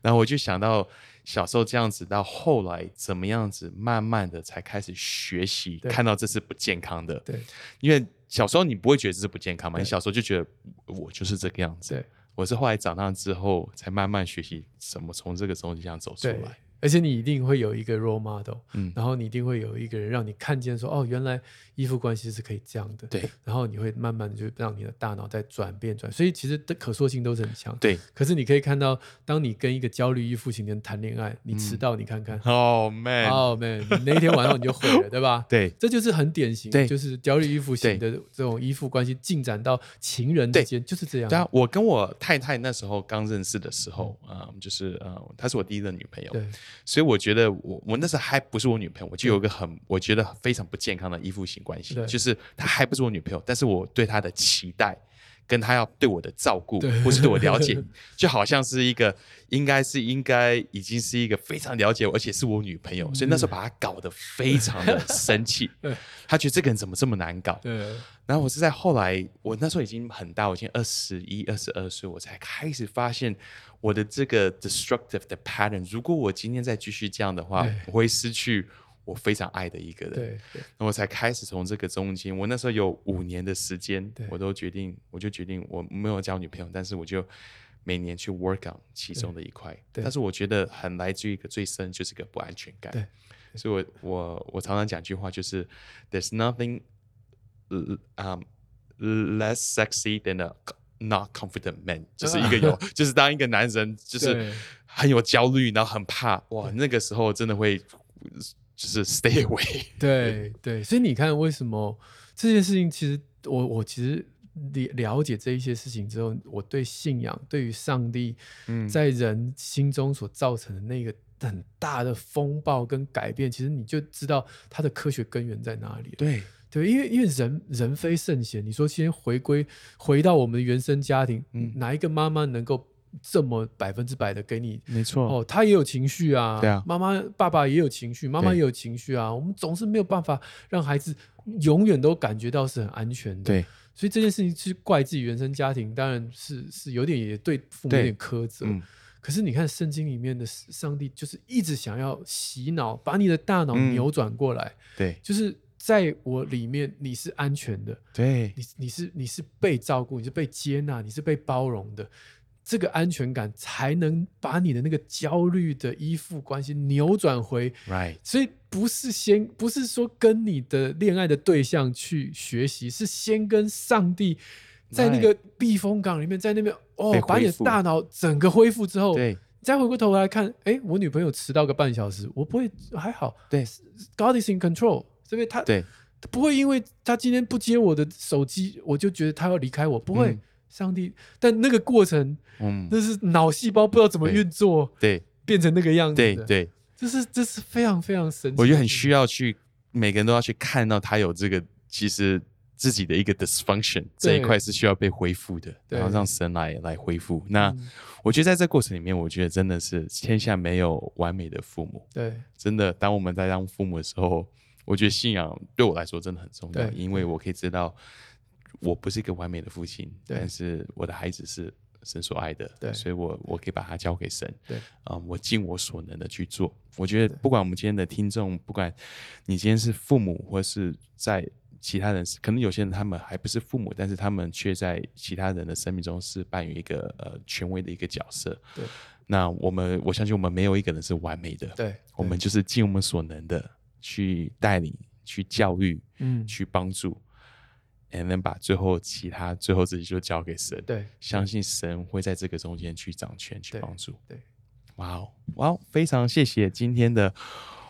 然后我就想到小时候这样子，到后来怎么样子，慢慢的才开始学习，看到这是不健康的。对因为小时候你不会觉得这是不健康嘛，你小时候就觉得我就是这个样子。对我是后来长大之后才慢慢学习怎么从这个东西上走出来。，而且你一定会有一个 role model，嗯。然后你一定会有一个人让你看见说，哦，原来依附关系是可以这样的。对。然后你会慢慢的就让你的大脑在转变转，所以其实的可塑性都是很强。对，可是你可以看到，当你跟一个焦虑依附型的人谈恋爱，你迟到，你看看，哦、man，哦、man，你那一天晚上你就毁了，对吧？对。这就是很典型，对。就是焦虑依附型的这种依附关系进展到情人之间，就是这样。对啊，我跟我太太那时候刚认识的时候，啊、就是呃，她是我第一任女朋友，对所以我觉得我我那时候还不是我女朋友，我就有一个很我觉得非常不健康的依附型关系，就是她还不是我女朋友，但是我对她的期待。跟她要对我的照顾对，或是对我了解，就好像是一个应该是应该已经是一个非常了解我，而且是我女朋友，所以那时候把她搞得非常的生气 对。她觉得这个人怎么这么难搞？然后我是在后来，我那时候已经很大，我已经二十一、二十二岁，我才开始发现我的这个 destructive 的 pattern。如果我今天再继续这样的话，我会失去我非常爱的一个人。对对那我才开始从这个中间，我那时候有五年的时间，我都决定，我就决定我没有交女朋友，但是我就每年去 work on 其中的一块。但是我觉得很来自于一个最深，就是一个不安全感。对所以我我我常常讲一句话，就是 There's nothing 呃 um less sexy than a not confident man，就是一个有，就是当一个男人就是很有焦虑，然后很怕，哇，那个时候真的会就是 stay away。对对，所以你看，为什么这件事情，其实我我其实了了解这一些事情之后，我对信仰，对于上帝，嗯在人心中所造成的那个很大的风暴跟改变，其实你就知道它的科学根源在哪里了。对对，因为因为人人非圣贤，你说先回归回到我们的原生家庭，嗯哪一个妈妈能够这么百分之百的给你没错哦，她也有情绪啊，对啊妈妈、爸爸也有情绪，妈妈也有情绪啊。我们总是没有办法让孩子永远都感觉到是很安全的。，对所以这件事情是怪自己原生家庭，当然是是有点也对父母有对点苛责。嗯可是你看圣经里面的上帝，就是一直想要洗脑，把你的大脑嗯扭转过来，对就是在我里面你是安全的，对。你你是你是被照顾，你是被接纳，你是被包容的，这个安全感才能把你的那个焦虑的依附关系扭转回。，right，所以不是先不是说跟你的恋爱的对象去学习，是先跟上帝在那个避风港里面，在那边哦，把你的大脑整个恢复之后，对。再回过头来看，哎，我女朋友迟到个半小时，我不会还好。对，God is in control，这边他对不会因为他今天不接我的手机，我就觉得他要离开我，不会。嗯上帝，但那个过程，嗯那是脑细胞不知道怎么对运作，对变成那个样子的。对对，这是这是非常非常神奇。我觉得很需。要去每个人都要去看到他有这个其实。自己的一个 dysfunction 这一块是需要被恢复的，然后让神来来恢复。那嗯我觉得在这过程里面，我觉得真的是天下没有完美的父母。对真的，当我们在当父母的时候，我觉得信仰对我来说真的很重要，因为我可以知道我不是一个完美的父亲，但是我的孩子是神所爱的，对。所以我我可以把他交给神，对，啊、我尽我所能的去做。我觉得不管我们今天的听众，不管你今天是父母，或是在其他人，可能有些人他们还不是父母，但是他们却在其他人的生命中是扮演一个呃权威的一个角色。对，那我们我相信我们没有一个人是完美的，对，我们就是尽我们所能的去带领、去教育、嗯，去帮助，and then 把最后其他最后自己就交给神。对相信神会在这个中间去掌权、去帮助。对，哇哦，哇哦，非常谢谢今天的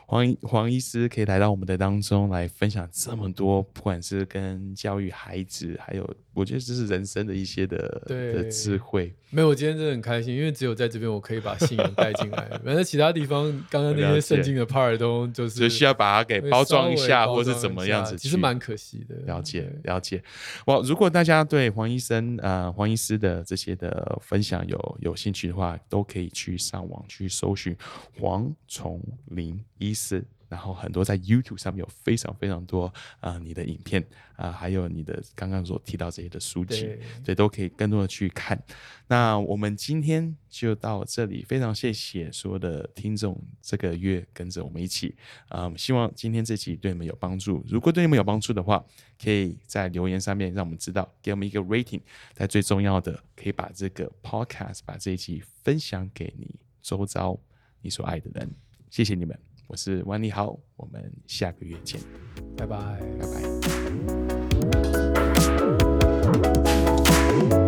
黄医黄医师可以来到我们的当中来分享这么多，不管是跟教育孩子，还有我觉得这是人生的一些的的智慧。没有，我今天真的很开心，因为只有在这边我可以把信仰带进来，反正其他地方刚刚那些圣经的 part 都就是就需要把它给包装一下，或是怎么样子，其实蛮可惜的。了解了解。哇，如果大家对黄医生呃黄医师的这些的分享有有兴趣的话，都可以去上网去搜寻黄崇林医师。然后很多在 YouTube 上面有非常非常多啊、呃你的影片啊、还有你的刚刚所提到这些的书籍，对对，都可以更多的去看。那我们今天就到这里，非常谢谢所有的听众这个月跟着我们一起，啊，希望今天这期对你们有帮助。如果对你们有帮助的话，可以在留言上面让我们知道，给我们一个 rating。但最重要的，可以把这个 podcast 把这一期分享给你周遭你所爱的人。谢谢你们，我是万利豪，我们下个月见，拜拜。拜拜。